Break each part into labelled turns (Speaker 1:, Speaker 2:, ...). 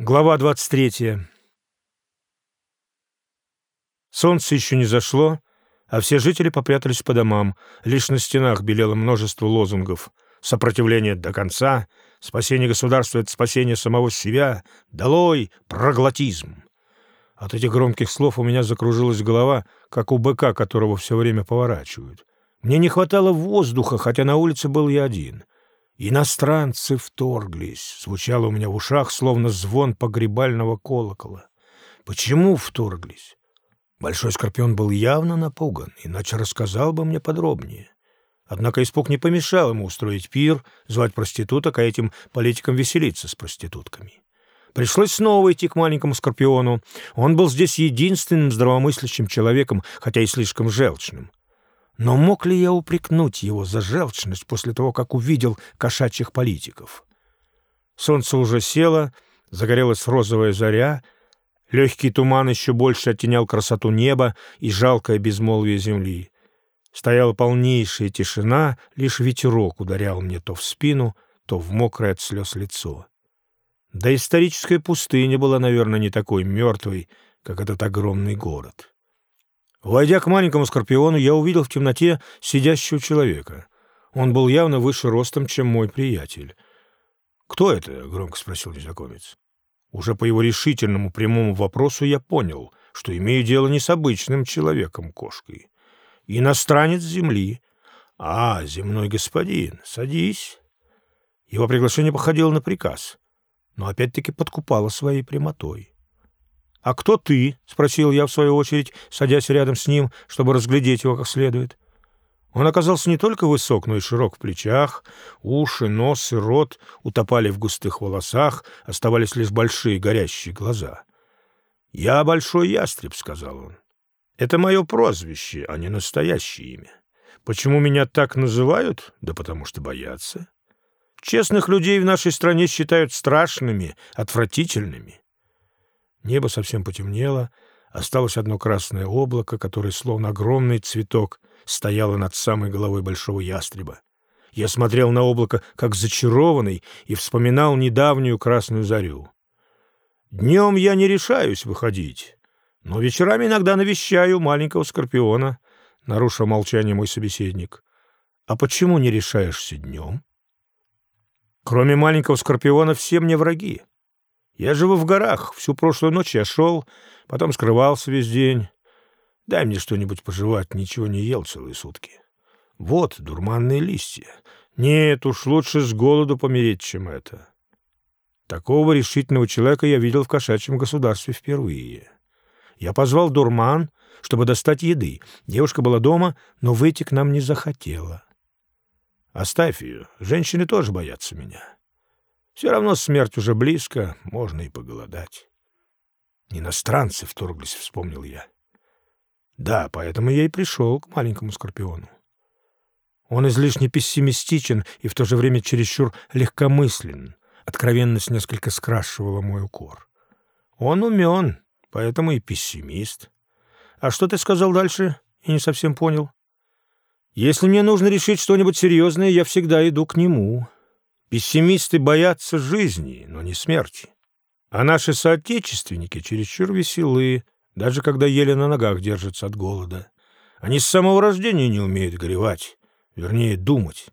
Speaker 1: Глава 23. Солнце еще не зашло, а все жители попрятались по домам. Лишь на стенах белело множество лозунгов. Сопротивление до конца, спасение государства — это спасение самого себя, долой проглотизм. От этих громких слов у меня закружилась голова, как у быка, которого все время поворачивают. Мне не хватало воздуха, хотя на улице был я один — «Иностранцы вторглись», — звучало у меня в ушах, словно звон погребального колокола. «Почему вторглись?» Большой Скорпион был явно напуган, иначе рассказал бы мне подробнее. Однако испуг не помешал ему устроить пир, звать проституток, а этим политикам веселиться с проститутками. Пришлось снова идти к маленькому Скорпиону. Он был здесь единственным здравомыслящим человеком, хотя и слишком желчным. Но мог ли я упрекнуть его за желчность после того, как увидел кошачьих политиков? Солнце уже село, загорелась розовая заря, легкий туман еще больше оттенял красоту неба и жалкое безмолвие земли. Стояла полнейшая тишина, лишь ветерок ударял мне то в спину, то в мокрое от слез лицо. Да историческая пустыня была, наверное, не такой мертвой, как этот огромный город. Войдя к маленькому скорпиону, я увидел в темноте сидящего человека. Он был явно выше ростом, чем мой приятель. «Кто это?» — громко спросил незнакомец. Уже по его решительному прямому вопросу я понял, что имею дело не с обычным человеком-кошкой. Иностранец земли. «А, земной господин, садись». Его приглашение походило на приказ, но опять-таки подкупало своей прямотой. «А кто ты?» — спросил я, в свою очередь, садясь рядом с ним, чтобы разглядеть его как следует. Он оказался не только высок, но и широк в плечах, уши, нос и рот утопали в густых волосах, оставались лишь большие горящие глаза. «Я большой ястреб», — сказал он. «Это мое прозвище, а не настоящее имя. Почему меня так называют? Да потому что боятся. Честных людей в нашей стране считают страшными, отвратительными. Небо совсем потемнело, осталось одно красное облако, которое, словно огромный цветок, стояло над самой головой большого ястреба. Я смотрел на облако как зачарованный и вспоминал недавнюю красную зарю. Днем я не решаюсь выходить, но вечерами иногда навещаю маленького скорпиона, — нарушил молчание мой собеседник. — А почему не решаешься днем? Кроме маленького скорпиона все мне враги. Я живу в горах. Всю прошлую ночь я шел, потом скрывался весь день. Дай мне что-нибудь пожевать, ничего не ел целые сутки. Вот дурманные листья. Нет, уж лучше с голоду помереть, чем это. Такого решительного человека я видел в кошачьем государстве впервые. Я позвал дурман, чтобы достать еды. Девушка была дома, но выйти к нам не захотела. Оставь ее. Женщины тоже боятся меня. Все равно смерть уже близко, можно и поголодать. Иностранцы вторглись, вспомнил я. Да, поэтому я и пришел к маленькому скорпиону. Он излишне пессимистичен и в то же время чересчур легкомыслен. Откровенность несколько скрашивала мой укор. Он умен, поэтому и пессимист. А что ты сказал дальше? И не совсем понял. Если мне нужно решить что-нибудь серьезное, я всегда иду к нему. Пессимисты боятся жизни, но не смерти. А наши соотечественники чересчур веселы, даже когда еле на ногах держатся от голода. Они с самого рождения не умеют горевать, вернее, думать.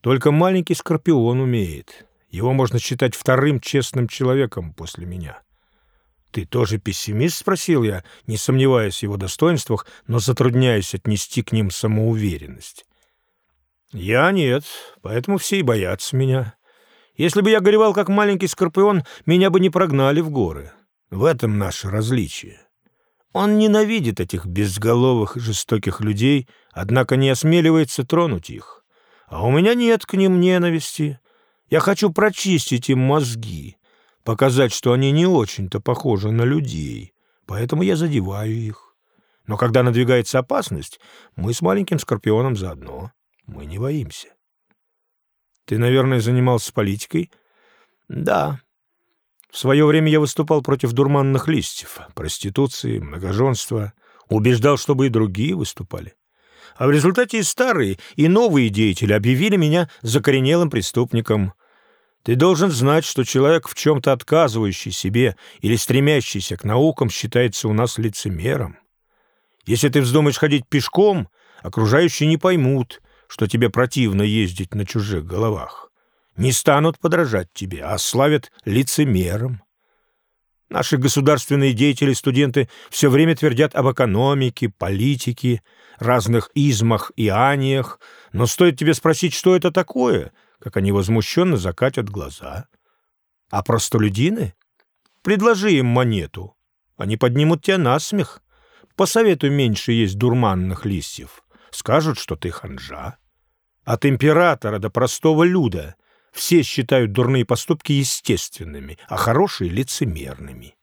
Speaker 1: Только маленький скорпион умеет. Его можно считать вторым честным человеком после меня. «Ты тоже пессимист?» — спросил я, не сомневаясь в его достоинствах, но затрудняясь отнести к ним самоуверенность. Я нет, поэтому все и боятся меня. Если бы я горевал, как маленький скорпион, меня бы не прогнали в горы. В этом наше различие. Он ненавидит этих безголовых жестоких людей, однако не осмеливается тронуть их. А у меня нет к ним ненависти. Я хочу прочистить им мозги, показать, что они не очень-то похожи на людей, поэтому я задеваю их. Но когда надвигается опасность, мы с маленьким скорпионом заодно. Мы не боимся. Ты, наверное, занимался политикой? Да. В свое время я выступал против дурманных листьев, проституции, многоженства, убеждал, чтобы и другие выступали. А в результате и старые, и новые деятели объявили меня закоренелым преступником. Ты должен знать, что человек, в чем-то отказывающий себе или стремящийся к наукам, считается у нас лицемером. Если ты вздумаешь ходить пешком, окружающие не поймут, что тебе противно ездить на чужих головах. Не станут подражать тебе, а славят лицемером. Наши государственные деятели, студенты все время твердят об экономике, политике, разных измах и аниях, но стоит тебе спросить, что это такое, как они возмущенно закатят глаза. А простолюдины? Предложи им монету, они поднимут тебя на смех. Посоветуй меньше есть дурманных листьев. Скажут, что ты ханжа. От императора до простого люда все считают дурные поступки естественными, а хорошие — лицемерными.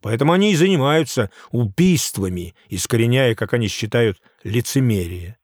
Speaker 1: Поэтому они и занимаются убийствами, искореняя, как они считают, лицемерие.